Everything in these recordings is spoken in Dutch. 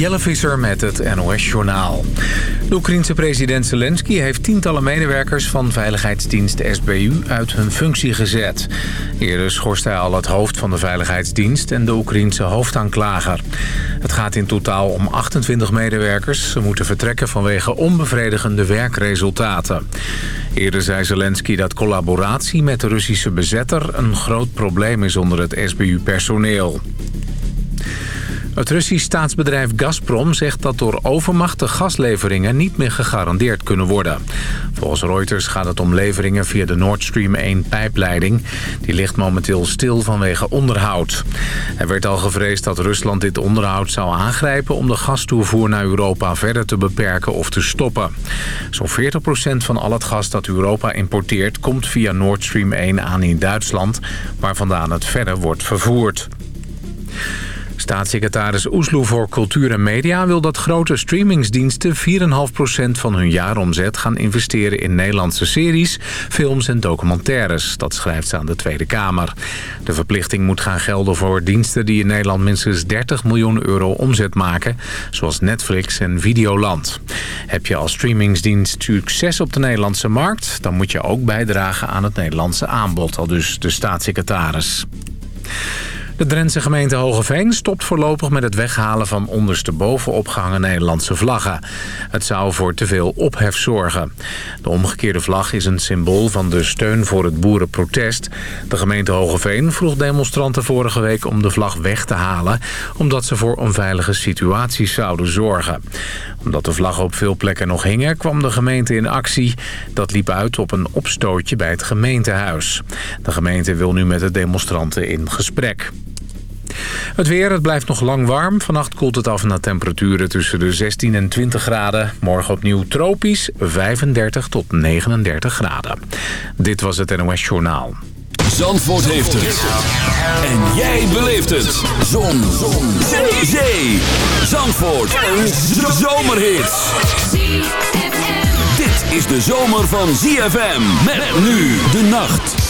Jelle Visser met het NOS-journaal. De Oekraïense president Zelensky heeft tientallen medewerkers van veiligheidsdienst SBU uit hun functie gezet. Eerder schorste hij al het hoofd van de veiligheidsdienst en de Oekraïense hoofdaanklager. Het gaat in totaal om 28 medewerkers. Ze moeten vertrekken vanwege onbevredigende werkresultaten. Eerder zei Zelensky dat collaboratie met de Russische bezetter een groot probleem is onder het SBU-personeel. Het Russisch staatsbedrijf Gazprom zegt dat door overmacht de gasleveringen niet meer gegarandeerd kunnen worden. Volgens Reuters gaat het om leveringen via de Nord Stream 1 pijpleiding. Die ligt momenteel stil vanwege onderhoud. Er werd al gevreesd dat Rusland dit onderhoud zou aangrijpen om de gastoevoer naar Europa verder te beperken of te stoppen. Zo'n 40% van al het gas dat Europa importeert komt via Nord Stream 1 aan in Duitsland, waar vandaan het verder wordt vervoerd. Staatssecretaris Oesloe voor Cultuur en Media wil dat grote streamingsdiensten 4,5% van hun jaaromzet gaan investeren in Nederlandse series, films en documentaires. Dat schrijft ze aan de Tweede Kamer. De verplichting moet gaan gelden voor diensten die in Nederland minstens 30 miljoen euro omzet maken, zoals Netflix en Videoland. Heb je als streamingsdienst succes op de Nederlandse markt, dan moet je ook bijdragen aan het Nederlandse aanbod, al dus de staatssecretaris. De Drentse gemeente Hogeveen stopt voorlopig met het weghalen van ondersteboven opgehangen Nederlandse vlaggen. Het zou voor te veel ophef zorgen. De omgekeerde vlag is een symbool van de steun voor het boerenprotest. De gemeente Hogeveen vroeg demonstranten vorige week om de vlag weg te halen... omdat ze voor onveilige situaties zouden zorgen. Omdat de vlaggen op veel plekken nog hingen, kwam de gemeente in actie. Dat liep uit op een opstootje bij het gemeentehuis. De gemeente wil nu met de demonstranten in gesprek. Het weer, het blijft nog lang warm. Vannacht koelt het af naar temperaturen tussen de 16 en 20 graden. Morgen opnieuw tropisch, 35 tot 39 graden. Dit was het NOS Journaal. Zandvoort heeft het. En jij beleeft het. Zon. Zon. Zee. Zee. Zandvoort. Een zomerhit. Dit is de zomer van ZFM. Nu de nacht.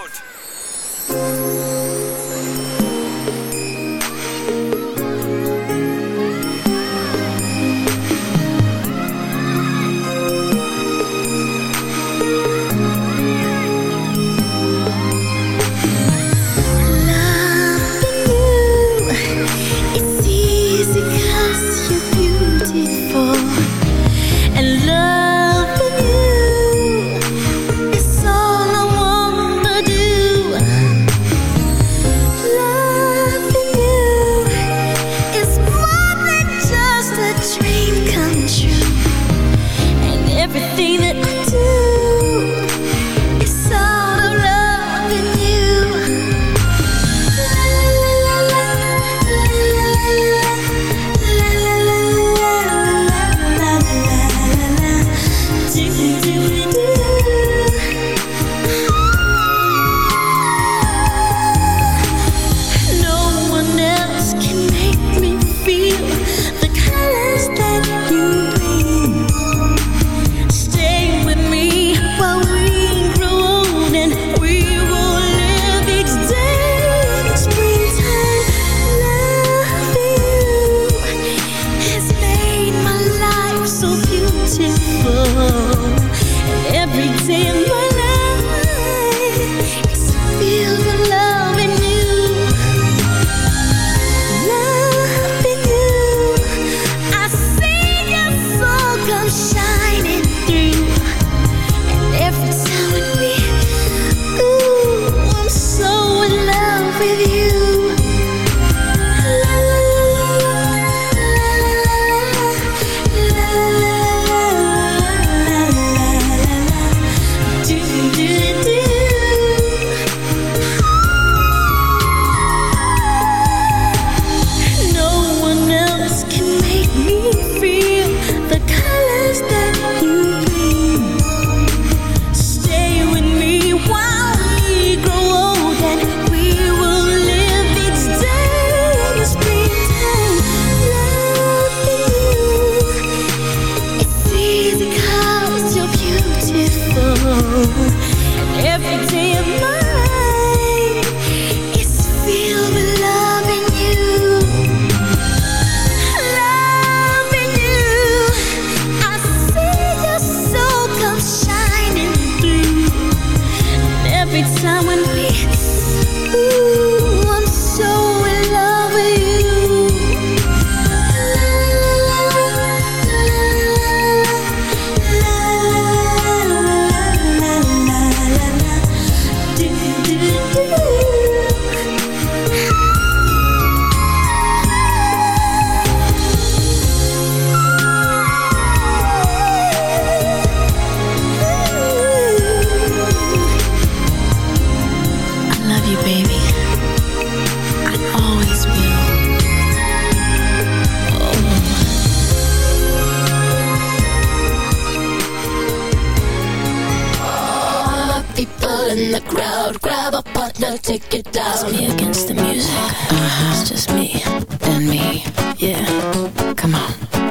the ticket dials me against the music. Uh -huh. It's just me and me. Yeah, come on.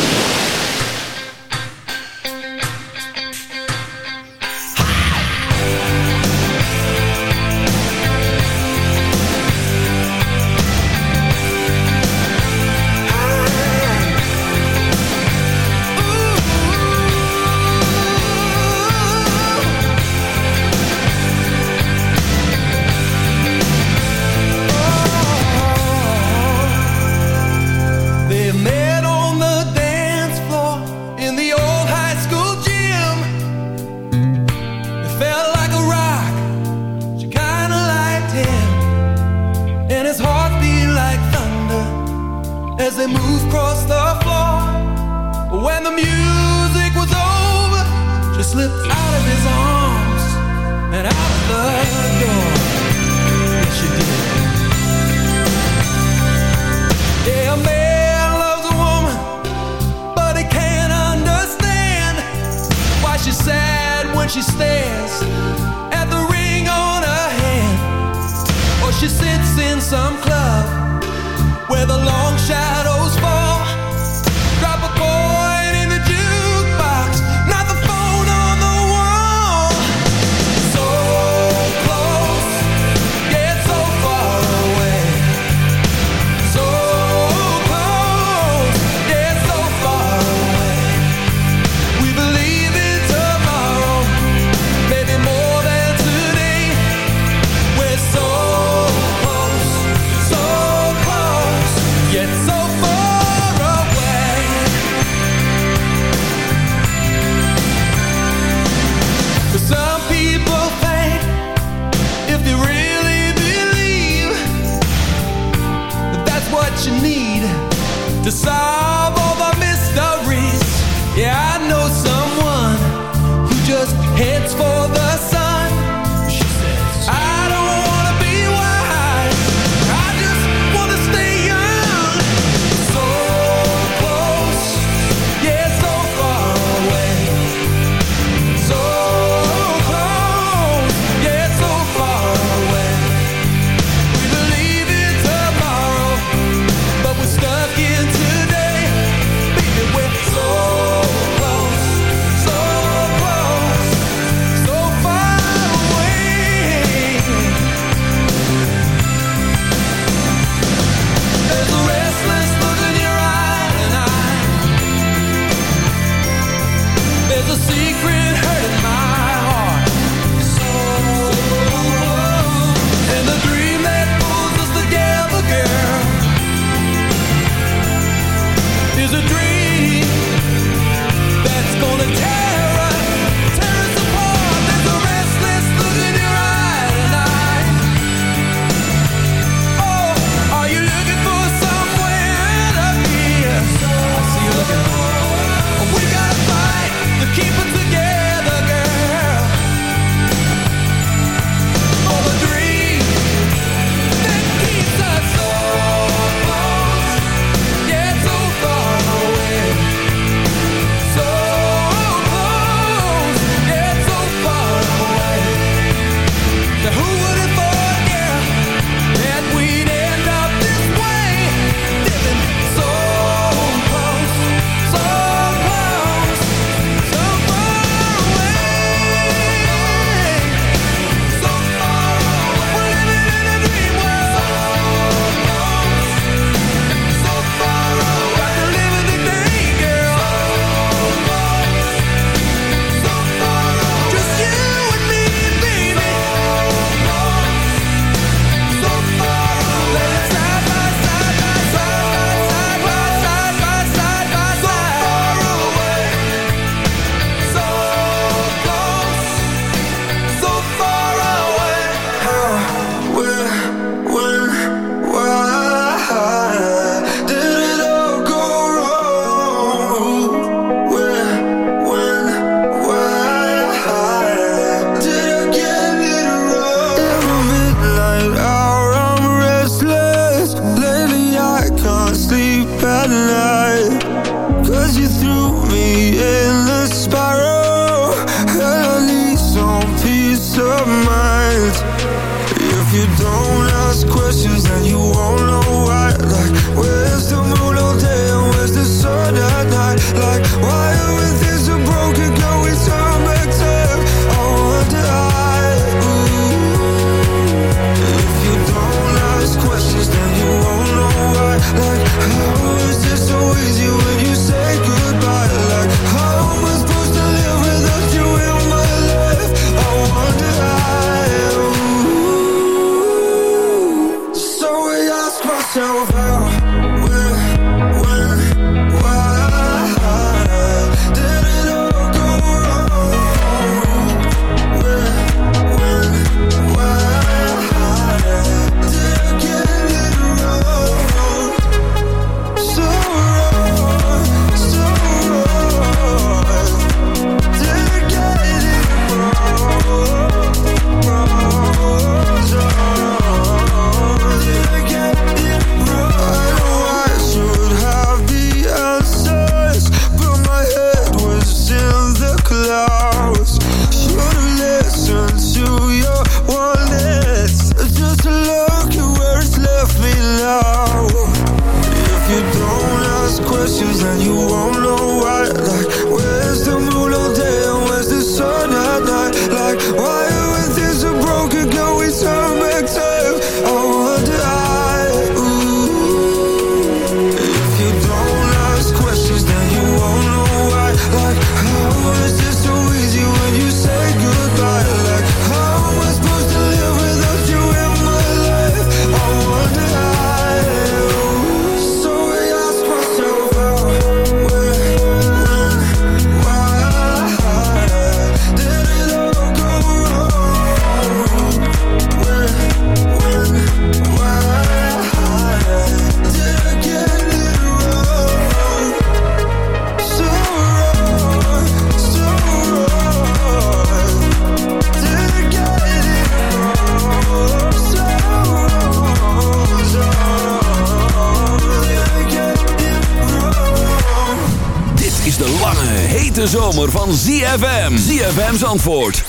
De zomer van ZFM. ZFM's antwoord 106.9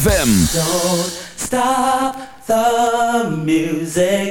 FM. Don't stop the music.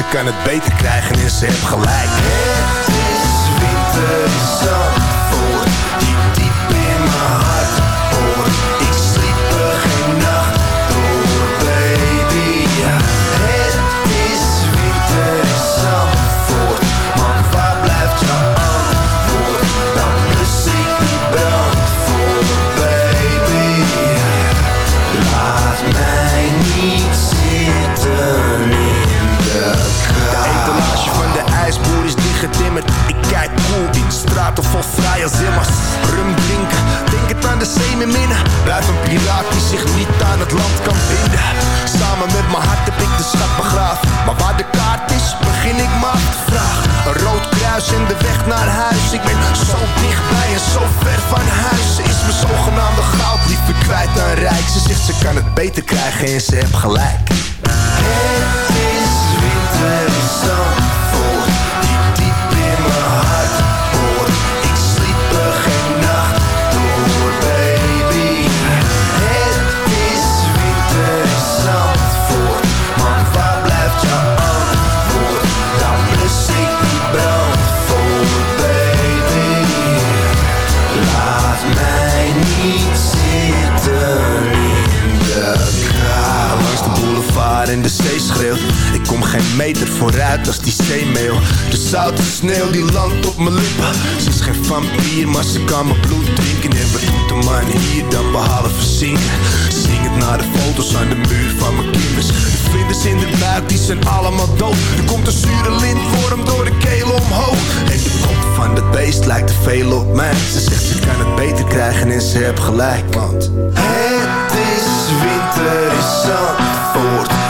ze kan het beter krijgen in ze heeft zo ver van huis. Ze is mijn zogenaamde goud liever kwijt. Dan rijk Ze zegt ze kan het beter krijgen en ze heeft gelijk. Het is winter zo geen meter vooruit als die zeemeel. De zoute sneeuw die landt op mijn lippen. Ze is geen vampier, maar ze kan mijn bloed drinken. En wat doet een man hier dan behalve zingen? het naar de foto's aan de muur van mijn kinders. De vinders in de buik, die zijn allemaal dood. Er komt een zure lintworm door de keel omhoog. En de kop van dat beest lijkt te veel op mij. Ze zegt ze kan het beter krijgen en ze heeft gelijk. Want het is winter in Zandvoort.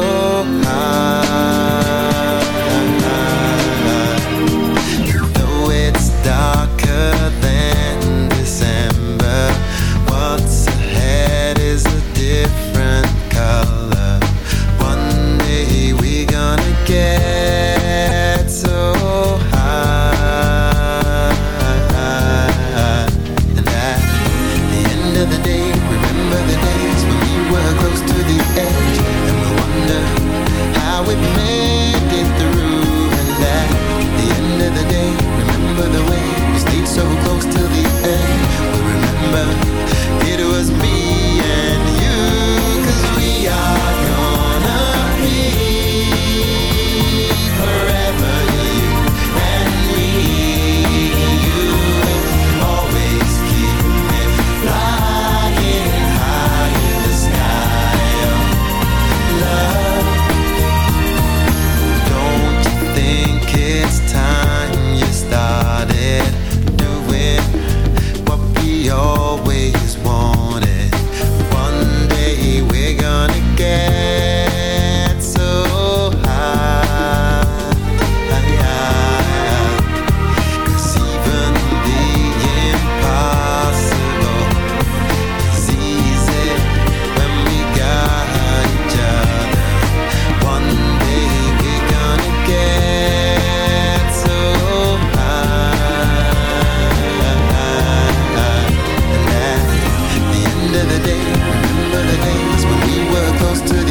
close to the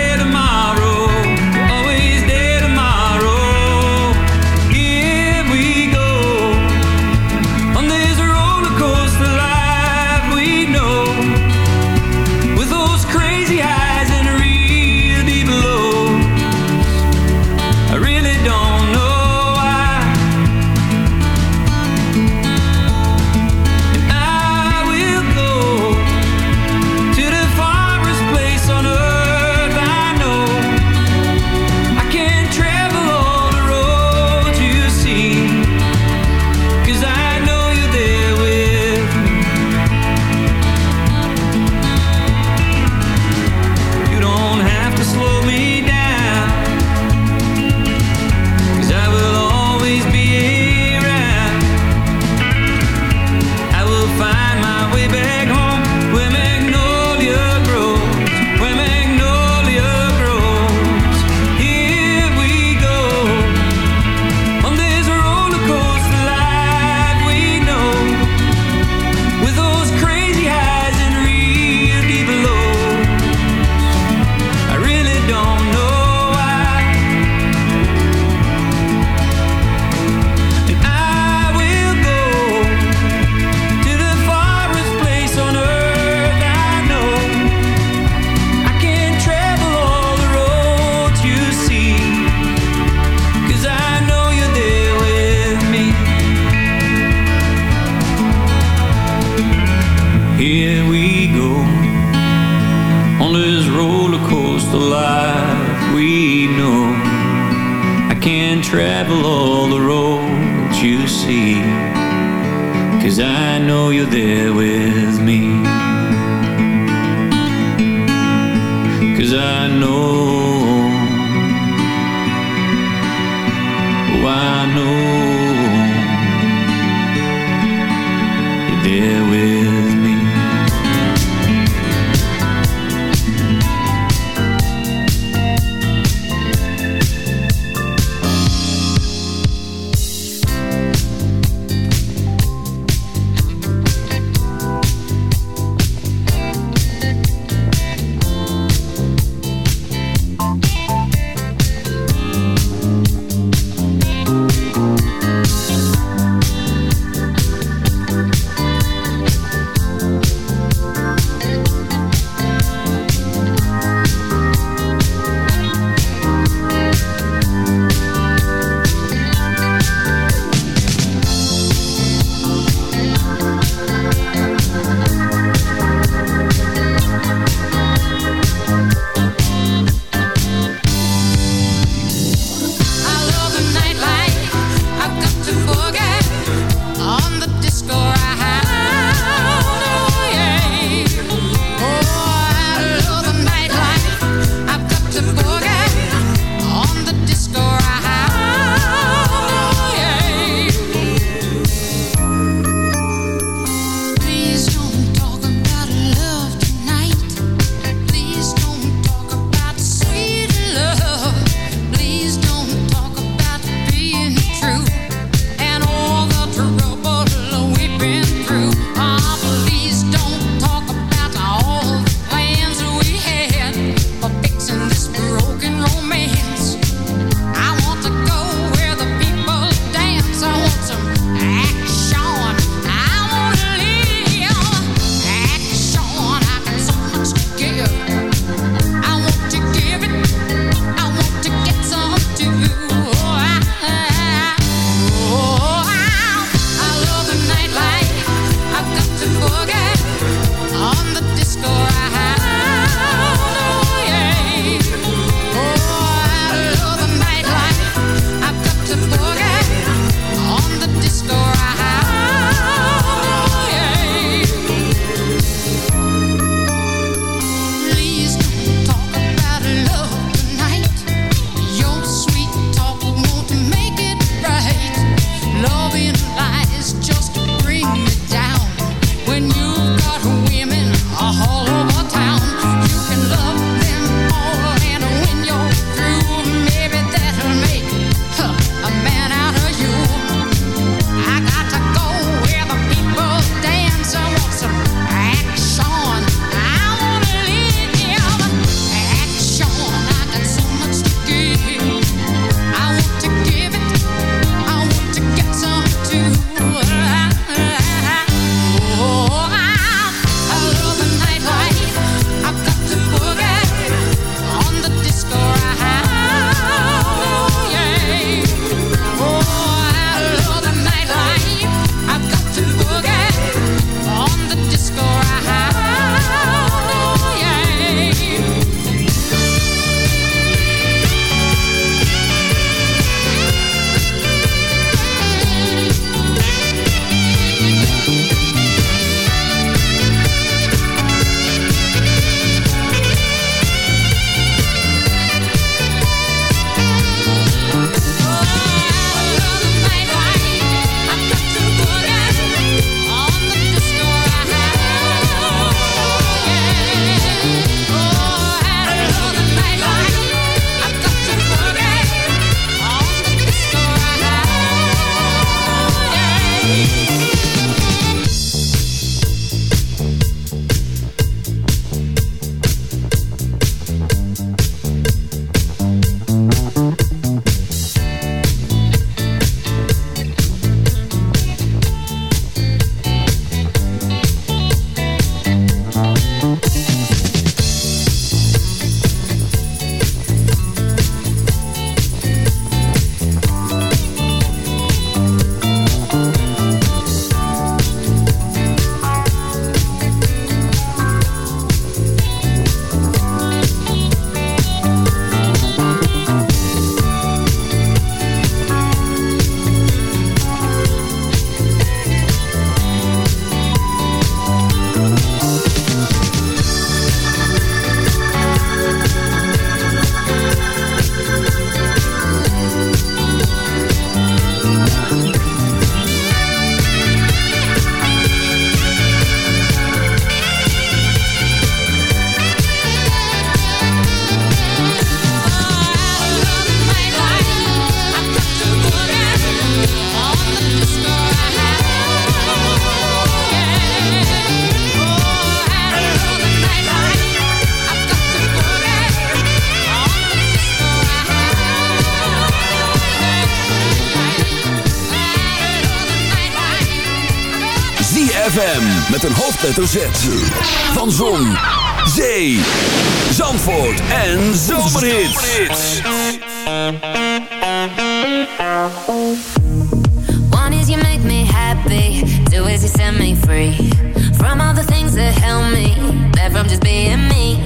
met een hoofdletter Z. Van Zon, Zee, Zandvoort en Zomerhits. One is you make me happy, two is you set me free. From all the things that help me, that from just being me.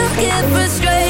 still get frustrated.